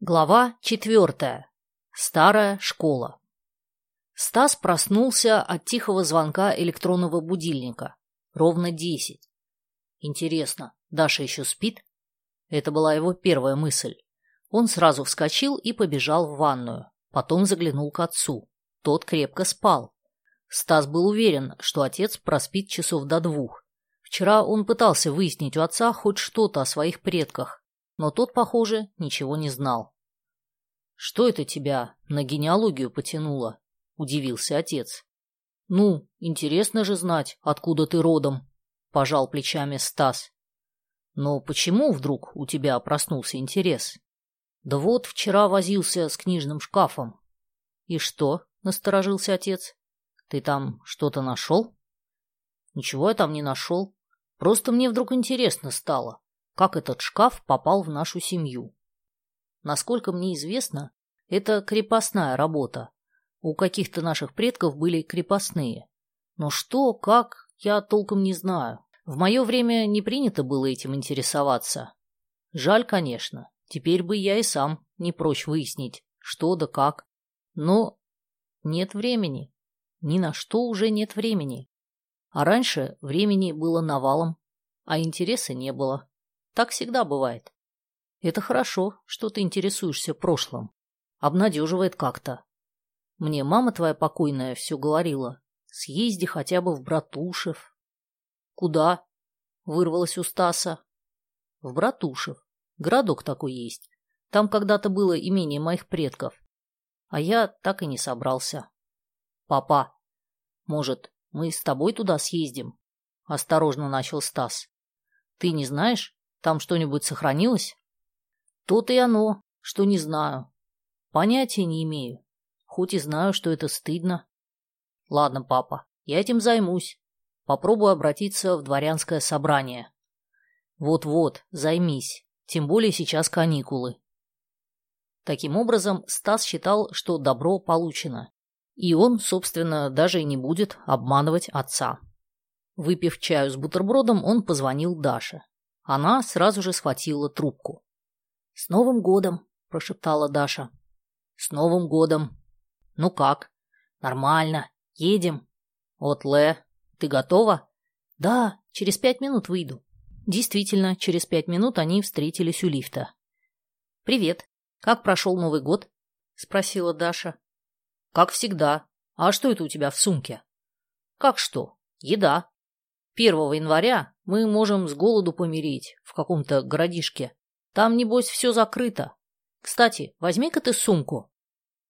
Глава четвертая. Старая школа. Стас проснулся от тихого звонка электронного будильника. Ровно десять. Интересно, Даша еще спит? Это была его первая мысль. Он сразу вскочил и побежал в ванную. Потом заглянул к отцу. Тот крепко спал. Стас был уверен, что отец проспит часов до двух. Вчера он пытался выяснить у отца хоть что-то о своих предках, но тот, похоже, ничего не знал. «Что это тебя на генеалогию потянуло?» – удивился отец. «Ну, интересно же знать, откуда ты родом», – пожал плечами Стас. «Но почему вдруг у тебя проснулся интерес?» «Да вот вчера возился с книжным шкафом». «И что?» – насторожился отец. «Ты там что-то нашел?» «Ничего я там не нашел. Просто мне вдруг интересно стало, как этот шкаф попал в нашу семью». Насколько мне известно, это крепостная работа. У каких-то наших предков были крепостные. Но что, как, я толком не знаю. В мое время не принято было этим интересоваться. Жаль, конечно. Теперь бы я и сам не прочь выяснить, что да как. Но нет времени. Ни на что уже нет времени. А раньше времени было навалом, а интереса не было. Так всегда бывает. Это хорошо, что ты интересуешься прошлым. Обнадеживает как-то. Мне мама твоя покойная все говорила. Съезди хотя бы в Братушев. Куда? Вырвалась у Стаса. В Братушев. Городок такой есть. Там когда-то было имение моих предков. А я так и не собрался. Папа, может, мы с тобой туда съездим? Осторожно начал Стас. Ты не знаешь, там что-нибудь сохранилось? То-то и оно, что не знаю. Понятия не имею. Хоть и знаю, что это стыдно. Ладно, папа, я этим займусь. Попробую обратиться в дворянское собрание. Вот-вот, займись. Тем более сейчас каникулы. Таким образом, Стас считал, что добро получено. И он, собственно, даже и не будет обманывать отца. Выпив чаю с бутербродом, он позвонил Даше. Она сразу же схватила трубку. «С Новым годом!» – прошептала Даша. «С Новым годом! Ну как? Нормально. Едем. Вот, Ле, ты готова?» «Да, через пять минут выйду». Действительно, через пять минут они встретились у лифта. «Привет. Как прошел Новый год?» – спросила Даша. «Как всегда. А что это у тебя в сумке?» «Как что? Еда. Первого января мы можем с голоду помереть в каком-то городишке. Там, небось, все закрыто. Кстати, возьми-ка ты сумку.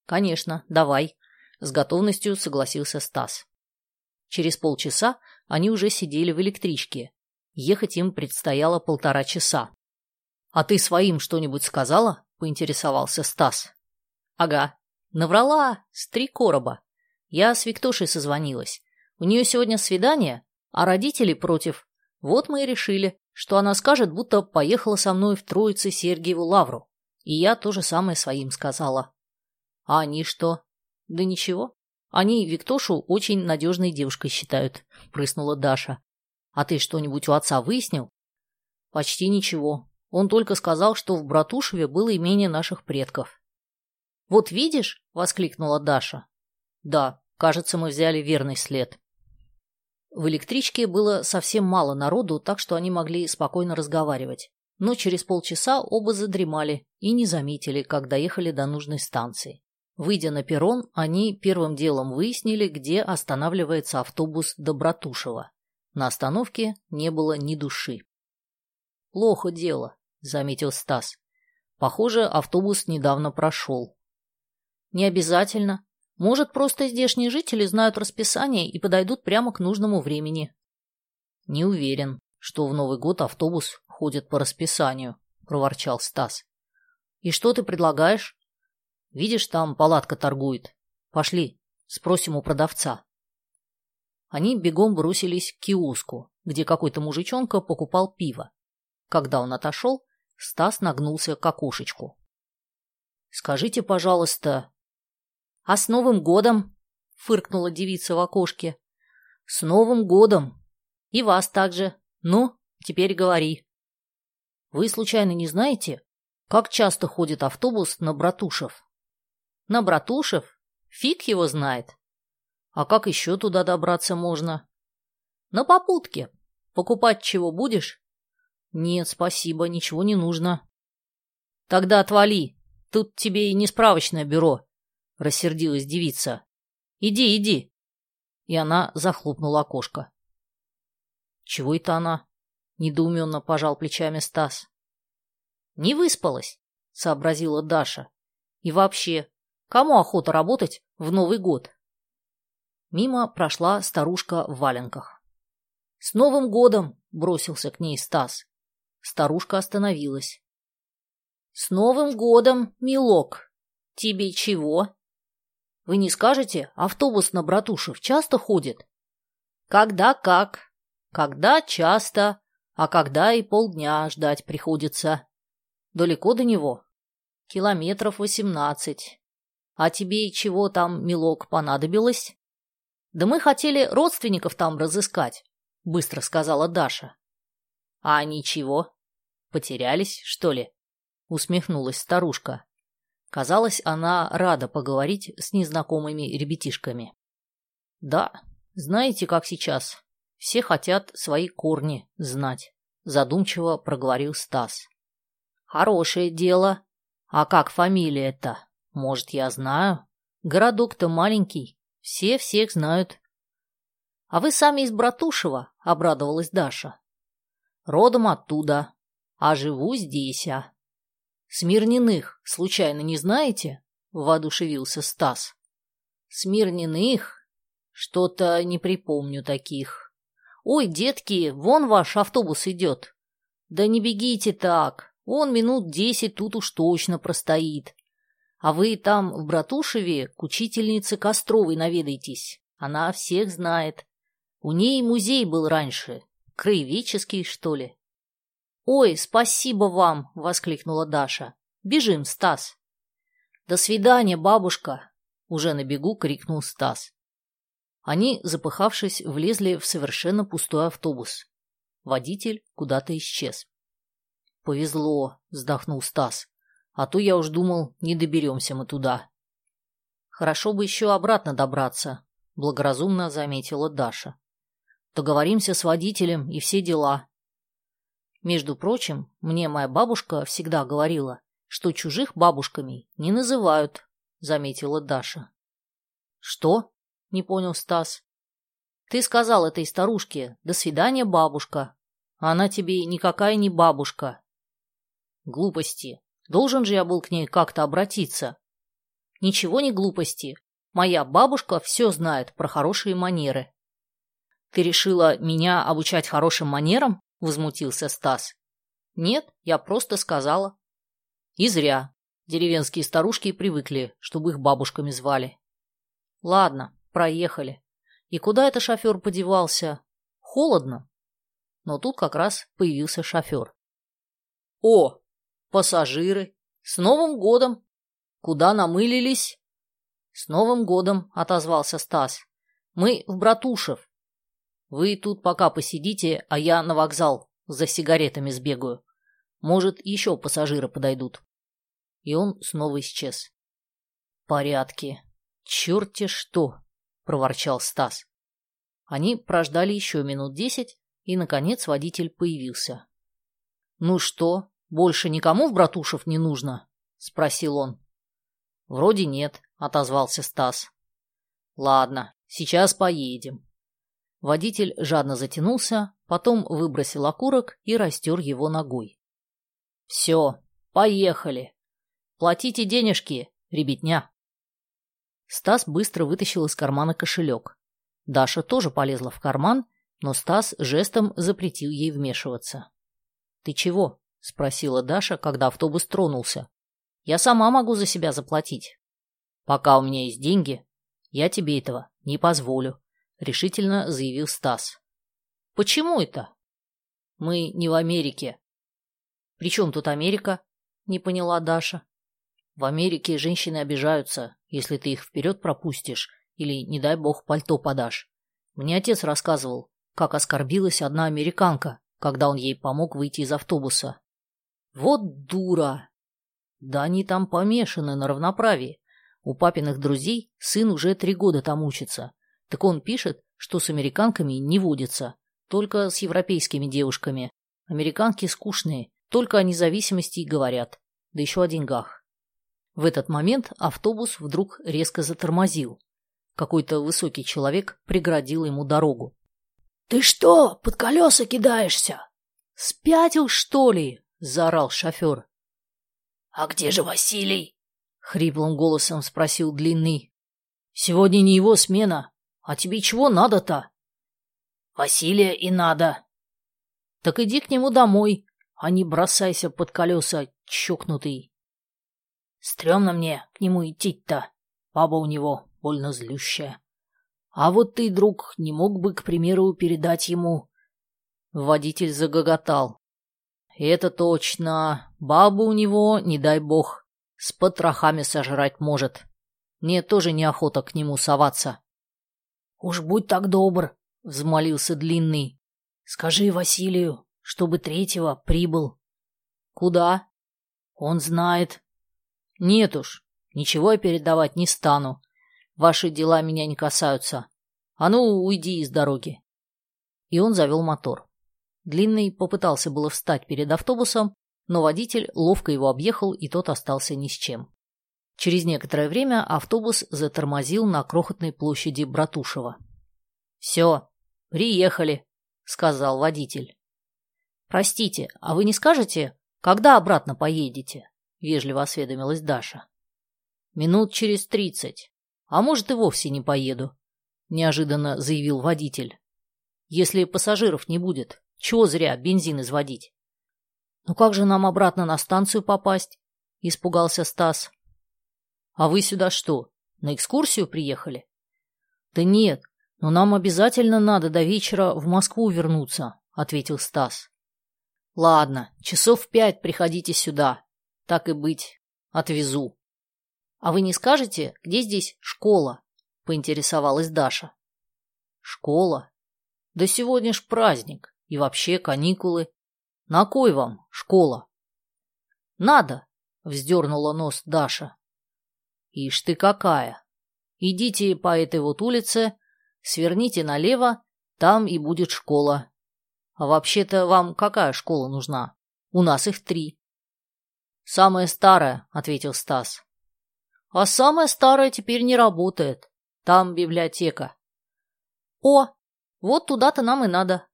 Конечно, давай. С готовностью согласился Стас. Через полчаса они уже сидели в электричке. Ехать им предстояло полтора часа. «А ты своим что-нибудь сказала?» – поинтересовался Стас. «Ага. Наврала. С три короба. Я с Виктошей созвонилась. У нее сегодня свидание, а родители против. Вот мы и решили что она скажет, будто поехала со мной в Троице Сергиеву Лавру. И я то же самое своим сказала. А они что? Да ничего. Они Виктошу очень надежной девушкой считают, прыснула Даша. А ты что-нибудь у отца выяснил? Почти ничего. Он только сказал, что в Братушеве было имение наших предков. Вот видишь, воскликнула Даша. Да, кажется, мы взяли верный след. В электричке было совсем мало народу, так что они могли спокойно разговаривать. Но через полчаса оба задремали и не заметили, как доехали до нужной станции. Выйдя на перрон, они первым делом выяснили, где останавливается автобус до Братушева. На остановке не было ни души. «Плохо дело», — заметил Стас. «Похоже, автобус недавно прошел». «Не обязательно. Может, просто здешние жители знают расписание и подойдут прямо к нужному времени. Не уверен, что в Новый год автобус ходит по расписанию, проворчал Стас. И что ты предлагаешь? Видишь, там палатка торгует. Пошли, спросим у продавца. Они бегом бросились к киоску, где какой-то мужичонка покупал пиво. Когда он отошел, Стас нагнулся к окошечку. «Скажите, пожалуйста, «А с Новым годом?» — фыркнула девица в окошке. «С Новым годом! И вас также. Ну, теперь говори». «Вы случайно не знаете, Как часто ходит автобус на Братушев? На Братушев? Фиг его знает. А как еще туда добраться можно? На попутке. Покупать чего будешь? Нет, спасибо, ничего не нужно. Тогда отвали. Тут тебе и не справочное бюро, рассердилась девица. Иди, иди. И она захлопнула окошко. Чего это она? Недоуменно пожал плечами Стас. Не выспалась, сообразила Даша. И вообще, кому охота работать в Новый год? Мимо прошла старушка в валенках. «С Новым годом!» — бросился к ней Стас. Старушка остановилась. «С Новым годом, милок! Тебе чего?» «Вы не скажете, автобус на Братушев часто ходит?» «Когда как? Когда часто, а когда и полдня ждать приходится. Далеко до него? Километров восемнадцать. А тебе чего там, милок, понадобилось? Да мы хотели родственников там разыскать, быстро сказала Даша. А ничего. Потерялись, что ли? Усмехнулась старушка. Казалось, она рада поговорить с незнакомыми ребятишками. Да, знаете, как сейчас. Все хотят свои корни знать, задумчиво проговорил Стас. Хорошее дело. А как фамилия-то? Может, я знаю? Городок-то маленький, все всех знают. А вы сами из Братушева, обрадовалась Даша. Родом оттуда, а живу здесь, а. Смирниных, случайно не знаете? Воодушевился Стас. Смирниных? Что-то не припомню таких. Ой, детки, вон ваш автобус идет. Да не бегите так, он минут десять тут уж точно простоит. А вы там, в Братушеве, к учительнице Костровой наведайтесь. Она всех знает. У ней музей был раньше. Краеведческий, что ли? «Ой, спасибо вам!» — воскликнула Даша. «Бежим, Стас!» «До свидания, бабушка!» — уже на бегу крикнул Стас. Они, запыхавшись, влезли в совершенно пустой автобус. Водитель куда-то исчез. «Повезло!» — вздохнул Стас. А то я уж думал, не доберемся мы туда. Хорошо бы еще обратно добраться, благоразумно заметила Даша. Договоримся с водителем и все дела. Между прочим, мне моя бабушка всегда говорила, что чужих бабушками не называют, заметила Даша. Что? Не понял Стас. Ты сказал этой старушке «до свидания, бабушка». А она тебе никакая не бабушка. Глупости. Должен же я был к ней как-то обратиться. Ничего не глупости. Моя бабушка все знает про хорошие манеры. Ты решила меня обучать хорошим манерам? Возмутился Стас. Нет, я просто сказала. И зря. Деревенские старушки привыкли, чтобы их бабушками звали. Ладно, проехали. И куда это шофер подевался? Холодно. Но тут как раз появился шофер. О, Пассажиры. С Новым годом! Куда намылились? С Новым годом, отозвался Стас. Мы в Братушев. Вы тут пока посидите, а я на вокзал за сигаретами сбегаю. Может, еще пассажиры подойдут. И он снова исчез. Порядки. Черт-те что! проворчал Стас. Они прождали еще минут десять, и, наконец, водитель появился. «Ну что, больше никому в Братушев не нужно? Спросил он. Вроде нет, отозвался Стас. Ладно, сейчас поедем. Водитель жадно затянулся, потом выбросил окурок и растер его ногой. Все, поехали. Платите денежки, ребятня. Стас быстро вытащил из кармана кошелек. Даша тоже полезла в карман, но Стас жестом запретил ей вмешиваться. «Ты чего?» — спросила Даша, когда автобус тронулся. «Я сама могу за себя заплатить. Пока у меня есть деньги, я тебе этого не позволю», — решительно заявил Стас. «Почему это?» «Мы не в Америке». «При чем тут Америка?» — не поняла Даша. «В Америке женщины обижаются, если ты их вперед пропустишь или, не дай бог, пальто подашь. Мне отец рассказывал, как оскорбилась одна американка, когда он ей помог выйти из автобуса. Вот дура! Да они там помешаны на равноправии. У папиных друзей сын уже три года там учится. Так он пишет, что с американками не водится, только с европейскими девушками. Американки скучные, только о независимости и говорят, да еще о деньгах. В этот момент автобус вдруг резко затормозил. Какой-то высокий человек преградил ему дорогу. — Ты что, под колеса кидаешься? — Спятил, что ли? — заорал шофер. — А где же Василий? — хриплым голосом спросил Длинный. — Сегодня не его смена. А тебе чего надо-то? — Василия и надо. — Так иди к нему домой, а не бросайся под колеса, чокнутый. Стремно мне к нему идти-то. Баба у него больно злющая. А вот ты, друг, не мог бы, к примеру, передать ему... Водитель загоготал. Это точно. Бабу у него, не дай бог, с потрохами сожрать может. Мне тоже неохота к нему соваться. Уж будь так добр, взмолился Длинный. Скажи Василию, чтобы третьего прибыл. Куда? Он знает. Нет уж, ничего я передавать не стану. Ваши дела меня не касаются. А ну, уйди из дороги. И он завел мотор. Длинный попытался было встать перед автобусом, но водитель ловко его объехал, и тот остался ни с чем. Через некоторое время автобус затормозил на крохотной площади Братушева. «Все, приехали», — сказал водитель. «Простите, а вы не скажете, когда обратно поедете?» — вежливо осведомилась Даша. «Минут через тридцать. А может, и вовсе не поеду», — неожиданно заявил водитель. «Если пассажиров не будет, чего зря бензин изводить?» «Ну как же нам обратно на станцию попасть?» — испугался Стас. «А вы сюда что, на экскурсию приехали?» «Да нет, но нам обязательно надо до вечера в Москву вернуться», — ответил Стас. «Ладно, часов в пять приходите сюда. Так и быть, отвезу». «А вы не скажете, где здесь школа?» — поинтересовалась Даша. «Школа? Да сегодня ж праздник, и вообще каникулы. На кой вам школа?» «Надо», — вздернула нос Даша. Ишь ты какая! Идите по этой вот улице, сверните налево, там и будет школа. А вообще-то вам какая школа нужна? У нас их три. Самая старая, ответил Стас. А самая старая теперь не работает. Там библиотека. О, вот туда-то нам и надо.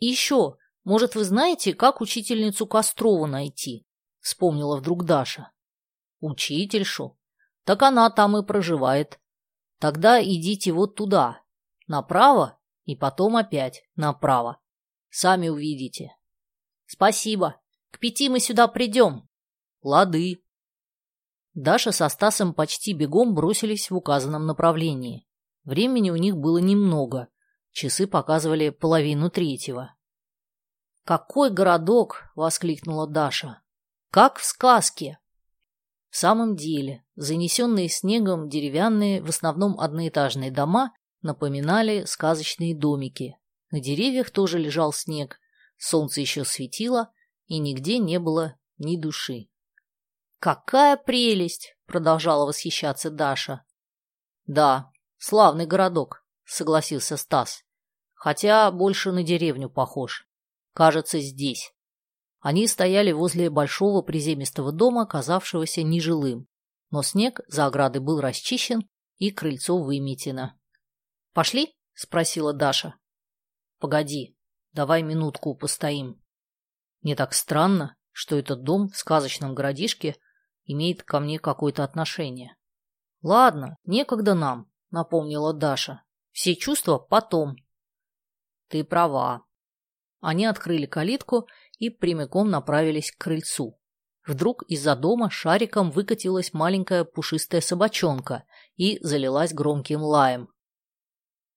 И еще, может, вы знаете, как учительницу Кострову найти? Вспомнила вдруг Даша. Учительшу? Так она там и проживает. Тогда идите вот туда, направо, и потом опять направо. Сами увидите. Спасибо. К пяти мы сюда придем. Лады. Даша со Стасом почти бегом бросились в указанном направлении. Времени у них было немного. Часы показывали половину третьего. «Какой городок!» — воскликнула Даша. «Как в сказке!» В самом деле, занесенные снегом деревянные, в основном одноэтажные дома напоминали сказочные домики. На деревьях тоже лежал снег, солнце еще светило, и нигде не было ни души. «Какая прелесть!» — продолжала восхищаться Даша. «Да, славный городок», — согласился Стас. «Хотя больше на деревню похож. Кажется, здесь». Они стояли возле большого приземистого дома, казавшегося нежилым, но снег за оградой был расчищен и крыльцо выметено. «Пошли?» — спросила Даша. «Погоди, давай минутку постоим. Мне так странно, что этот дом в сказочном городишке имеет ко мне какое-то отношение». «Ладно, некогда нам», — напомнила Даша. «Все чувства потом». «Ты права». Они открыли калитку и прямиком направились к крыльцу. Вдруг из-за дома шариком выкатилась маленькая пушистая собачонка и залилась громким лаем.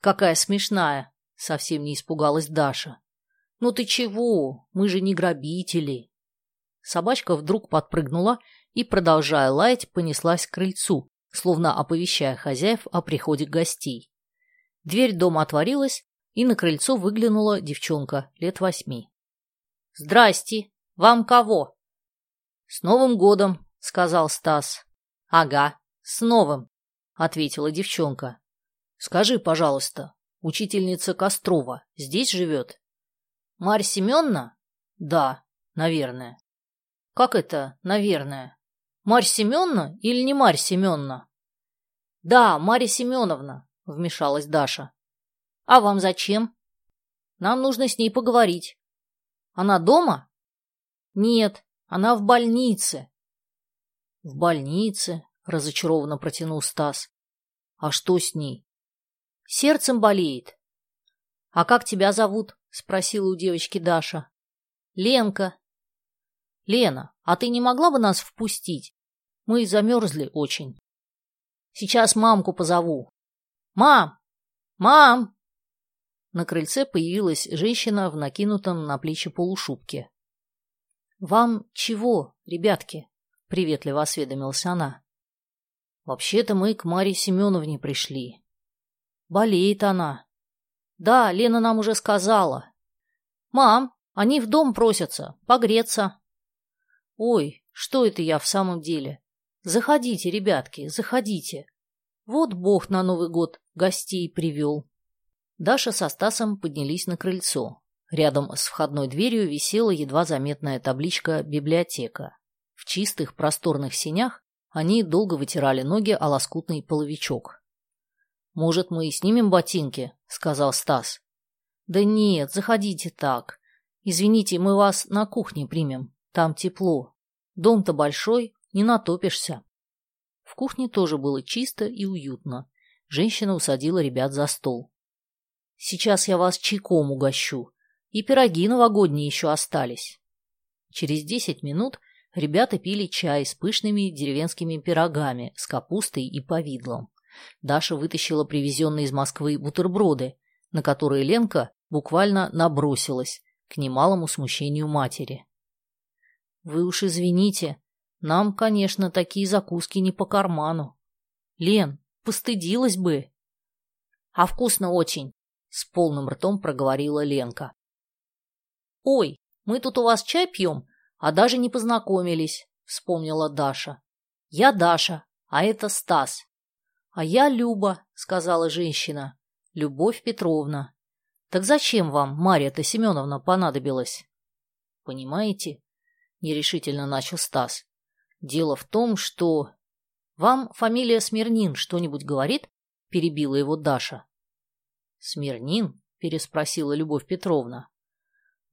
«Какая смешная!» — совсем не испугалась Даша. «Ну ты чего? Мы же не грабители!» Собачка вдруг подпрыгнула и, продолжая лаять, понеслась к крыльцу, словно оповещая хозяев о приходе гостей. Дверь дома отворилась, и на крыльцо выглянула девчонка лет восьми. «Здрасте! Вам кого?» «С Новым годом!» — сказал Стас. Ага, с новым, ответила девчонка. Скажи, пожалуйста, учительница Кострова здесь живет? Марья Семеновна? Да, наверное. Как это, наверное? Марья Семеновна или не Марья Семеновна? Да, Марья Семеновна, вмешалась Даша. А вам зачем? Нам нужно с ней поговорить. Она дома? Нет, она в больнице. В больнице, разочарованно протянул Стас. А что с ней? Сердцем болеет. А как тебя зовут? спросила у девочки Даша. Ленка. Лена, а ты не могла бы нас впустить? Мы замерзли очень. Сейчас мамку позову. Мам! Мам! На крыльце появилась женщина в накинутом на плечи полушубке. «Вам чего, ребятки?» — приветливо осведомилась она. «Вообще-то мы к Марье Семеновне пришли. Болеет она. Да, Лена нам уже сказала. Мам, они в дом просятся, погреться. Ой, что это я в самом деле? Заходите, ребятки, заходите. Вот Бог на Новый год гостей привел». Даша со Стасом поднялись на крыльцо. Рядом с входной дверью висела едва заметная табличка «Библиотека». В чистых просторных синях они долго вытирали ноги о лоскутный половичок. «Может, мы и снимем ботинки?» — сказал Стас. «Да нет, заходите так. Извините, мы вас на кухне примем. Там тепло. Дом-то большой, не натопишься». В кухне тоже было чисто и уютно. Женщина усадила ребят за стол. «Сейчас я вас чайком угощу», и пироги новогодние еще остались. Через десять минут ребята пили чай с пышными деревенскими пирогами с капустой и повидлом. Даша вытащила привезенные из Москвы бутерброды, на которые Ленка буквально набросилась, к немалому смущению матери. «Вы уж извините, нам, конечно, такие закуски не по карману. Лен, постыдилась бы!» «А вкусно очень!» — с полным ртом проговорила Ленка. «Ой, мы тут у вас чай пьем, а даже не познакомились», — вспомнила Даша. «Я Даша, а это Стас». «А я Люба», — сказала женщина. «Любовь Петровна». «Так зачем вам, Марья-то Семеновна, понадобилась?» «Понимаете?» — нерешительно начал Стас. «Дело в том, что...» «Вам фамилия Смирнин что-нибудь говорит?» — перебила его Даша. «Смирнин?» — переспросила Любовь Петровна.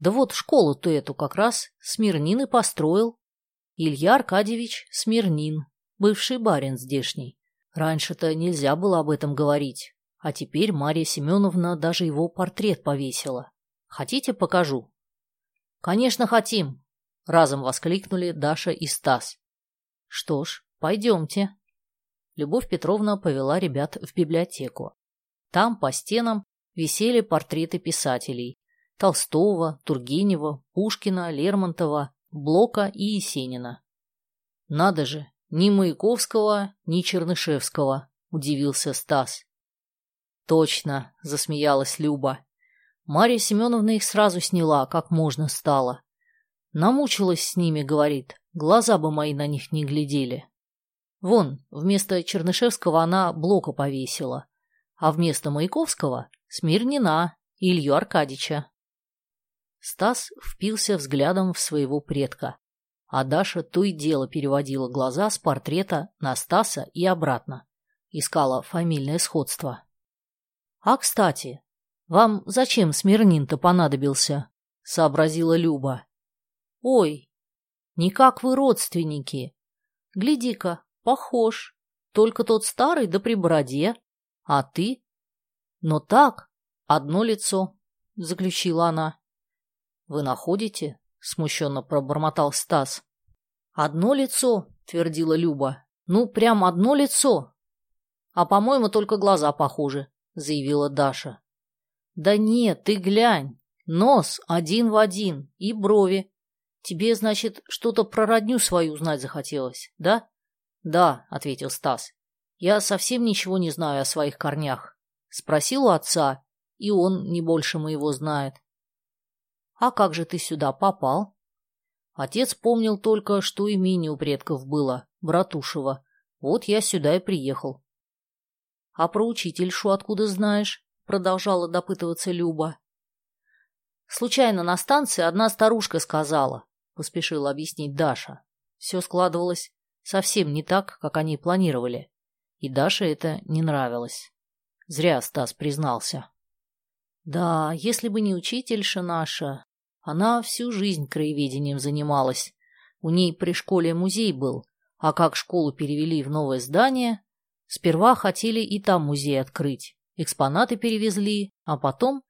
Да вот школу-то эту как раз Смирнин и построил. Илья Аркадьевич Смирнин, бывший барин здешний. Раньше-то нельзя было об этом говорить, а теперь Марья Семеновна даже его портрет повесила. Хотите, покажу? Конечно, хотим, разом воскликнули Даша и Стас. Что ж, пойдемте. Любовь Петровна повела ребят в библиотеку. Там по стенам висели портреты писателей, Толстого, Тургенева, Пушкина, Лермонтова, Блока и Есенина. «Надо же, ни Маяковского, ни Чернышевского», — удивился Стас. «Точно», — засмеялась Люба. Марья Семеновна их сразу сняла, как можно стало. Намучилась с ними, говорит, глаза бы мои на них не глядели. Вон, вместо Чернышевского она Блока повесила, а вместо Маяковского — Смирнина, Илью Аркадьича. Стас впился взглядом в своего предка, а Даша то и дело переводила глаза с портрета на Стаса и обратно. Искала фамильное сходство. «А, кстати, вам зачем Смирнин-то понадобился?» — сообразила Люба. «Ой, никак вы родственники. Гляди-ка, похож. Только тот старый да при бороде. А ты?» «Но так, одно лицо», — заключила она. «Вы находите?» — смущенно пробормотал Стас. «Одно лицо», — твердила Люба. «Ну, прям одно лицо». «А, по-моему, только глаза похожи», — заявила Даша. «Да нет, ты глянь. Нос один в один и брови. Тебе, значит, что-то про родню свою знать захотелось, да?» «Да», — ответил Стас. «Я совсем ничего не знаю о своих корнях. Спросил у отца, и он не больше моего знает. «А как же ты сюда попал?» Отец помнил только, что имени у предков было, Братушева. Вот я сюда и приехал. — А про учительшу откуда знаешь? — продолжала допытываться Люба. — Случайно на станции одна старушка сказала, — поспешила объяснить Даша. Все складывалось совсем не так, как они планировали. И Даше это не нравилось. Зря Стас признался. Да, если бы не учительша наша, она всю жизнь краеведением занималась. У ней при школе музей был, а как школу перевели в новое здание, сперва хотели и там музей открыть. Экспонаты перевезли, а потом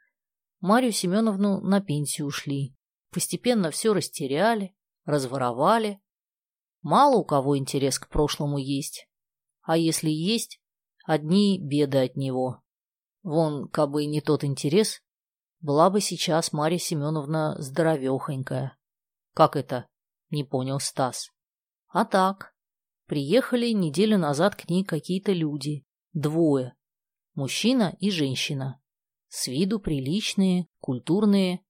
Марию Семеновну на пенсию ушли. Постепенно все растеряли, разворовали. Мало у кого интерес к прошлому есть. А если есть, одни беды от него. Вон, кабы не тот интерес, была бы сейчас Марья Семеновна здоровехонькая. Как это? Не понял Стас. А так. Приехали неделю назад к ней какие-то люди. Двое. Мужчина и женщина. С виду приличные, культурные.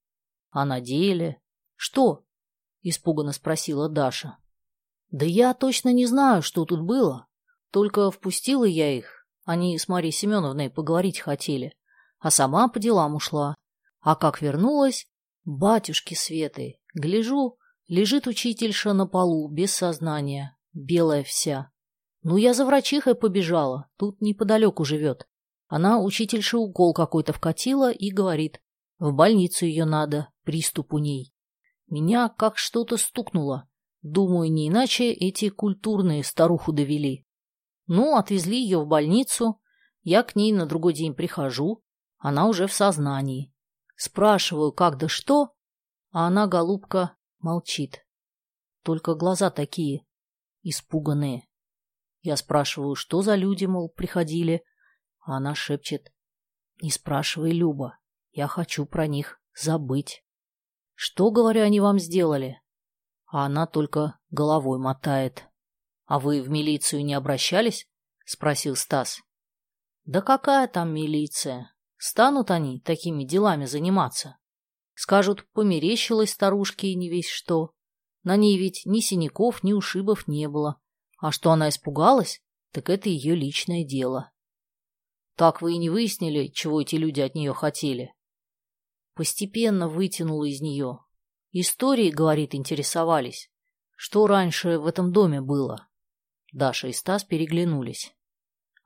А на деле... Что? Испуганно спросила Даша. Да я точно не знаю, что тут было. Только впустила я их. Они с Марьей Семеновной поговорить хотели. А сама по делам ушла. А как вернулась, батюшки Светы, гляжу, лежит учительша на полу, без сознания, белая вся. Ну, я за врачихой побежала, тут неподалеку живет. Она учительше укол какой-то вкатила и говорит, в больницу ее надо, приступ у ней. Меня как что-то стукнуло. Думаю, не иначе эти культурные старуху довели. Ну, отвезли ее в больницу. Я к ней на другой день прихожу. Она уже в сознании. Спрашиваю, как да что, а она, голубка, молчит. Только глаза такие, испуганные. Я спрашиваю, что за люди, мол, приходили, а она шепчет. Не спрашивай, Люба, я хочу про них забыть. Что, говорю, они вам сделали? А она только головой мотает. А вы в милицию не обращались? Спросил Стас. Да какая там милиция? Станут они такими делами заниматься. Скажут, померещилась старушке и не весь что. На ней ведь ни синяков, ни ушибов не было. А что она испугалась, так это ее личное дело. Так вы и не выяснили, чего эти люди от нее хотели. Постепенно вытянула из нее. Истории, говорит, интересовались. Что раньше в этом доме было? Даша и Стас переглянулись.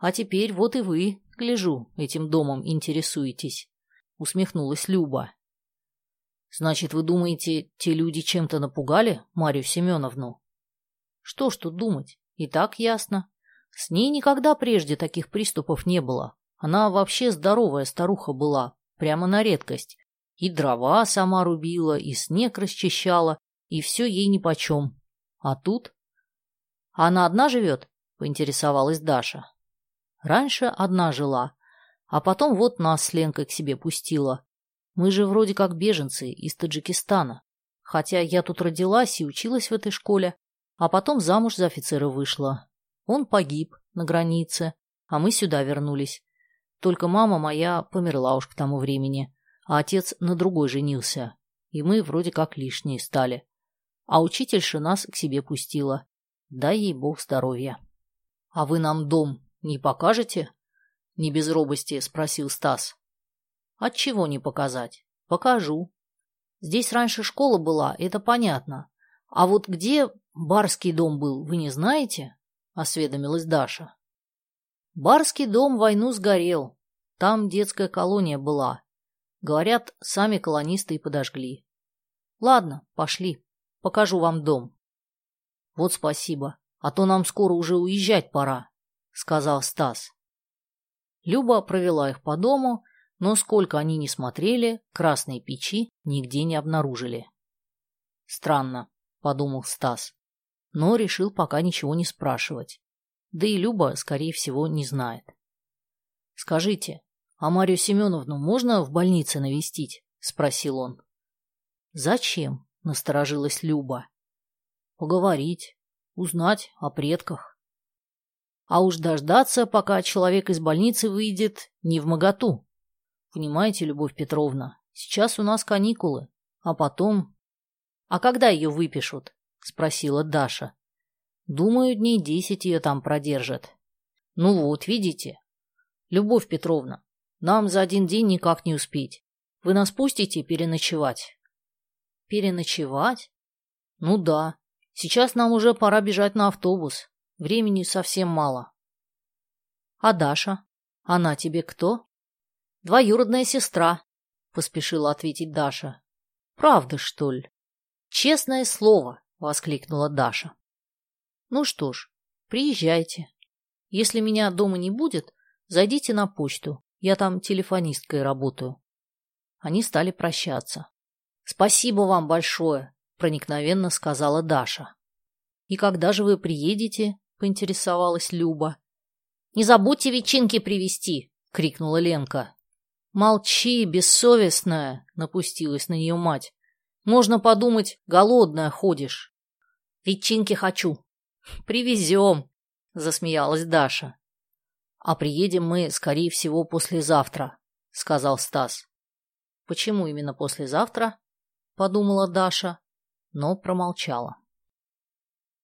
А теперь вот и вы, гляжу, этим домом интересуетесь, усмехнулась Люба. Значит, вы думаете, те люди чем-то напугали Марию Семеновну? Что ж тут думать, и так ясно. С ней никогда прежде таких приступов не было. Она вообще здоровая старуха была, прямо на редкость. И дрова сама рубила, и снег расчищала, и все ей нипочем. А тут... Она одна живет? — поинтересовалась Даша. Раньше одна жила, а потом вот нас с Ленкой к себе пустила. Мы же вроде как беженцы из Таджикистана. Хотя я тут родилась и училась в этой школе, а потом замуж за офицера вышла. Он погиб на границе, а мы сюда вернулись. Только мама моя померла уж к тому времени, а отец на другой женился, и мы вроде как лишние стали. А учительша нас к себе пустила. Дай ей бог здоровья. — А вы нам дом «Не покажете?» — не без робости спросил Стас. «Отчего не показать? Покажу. Здесь раньше школа была, это понятно. А вот где барский дом был, вы не знаете?» — осведомилась Даша. «Барский дом войну сгорел. Там детская колония была. Говорят, сами колонисты и подожгли. Ладно, пошли, покажу вам дом». «Вот спасибо, а то нам скоро уже уезжать пора», сказал Стас. Люба провела их по дому, но сколько они ни смотрели, красной печи нигде не обнаружили. Странно, подумал Стас, но решил пока ничего не спрашивать. Да и Люба, скорее всего, не знает. Скажите, а Марию Семеновну можно в больнице навестить? спросил он. Зачем? насторожилась Люба. Поговорить, узнать о предках. А уж дождаться, пока человек из больницы выйдет, не в моготу. Понимаете, Любовь Петровна, сейчас у нас каникулы, а потом... А когда ее выпишут? Спросила Даша. Думаю, дней десять ее там продержат. Ну вот, видите? Любовь Петровна, нам за один день никак не успеть. Вы нас пустите переночевать? Переночевать? Ну да. Сейчас нам уже пора бежать на автобус. Времени совсем мало. А Даша? Она тебе кто? Двоюродная сестра, поспешила ответить Даша. Правда, что ли? Честное слово, воскликнула Даша. Ну что ж, приезжайте. Если меня дома не будет, зайдите на почту. Я там телефонисткой работаю. Они стали прощаться. Спасибо вам большое, проникновенно сказала Даша. И когда же вы приедете? Поинтересовалась Люба. Не забудьте ветчинки привезти, крикнула Ленка. Молчи, бессовестная, напустилась на нее мать. Можно подумать, голодная ходишь. Ветчинки хочу. Привезем, засмеялась Даша. А приедем мы, скорее всего, послезавтра, сказал Стас. Почему именно послезавтра? подумала Даша, но промолчала.